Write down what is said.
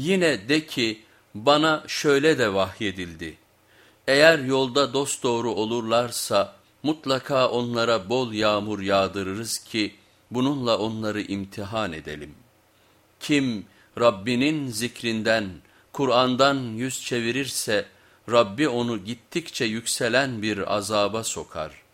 Yine de ki bana şöyle de vahyedildi. Eğer yolda dosdoğru olurlarsa mutlaka onlara bol yağmur yağdırırız ki bununla onları imtihan edelim. Kim Rabbinin zikrinden, Kur'an'dan yüz çevirirse Rabbi onu gittikçe yükselen bir azaba sokar.''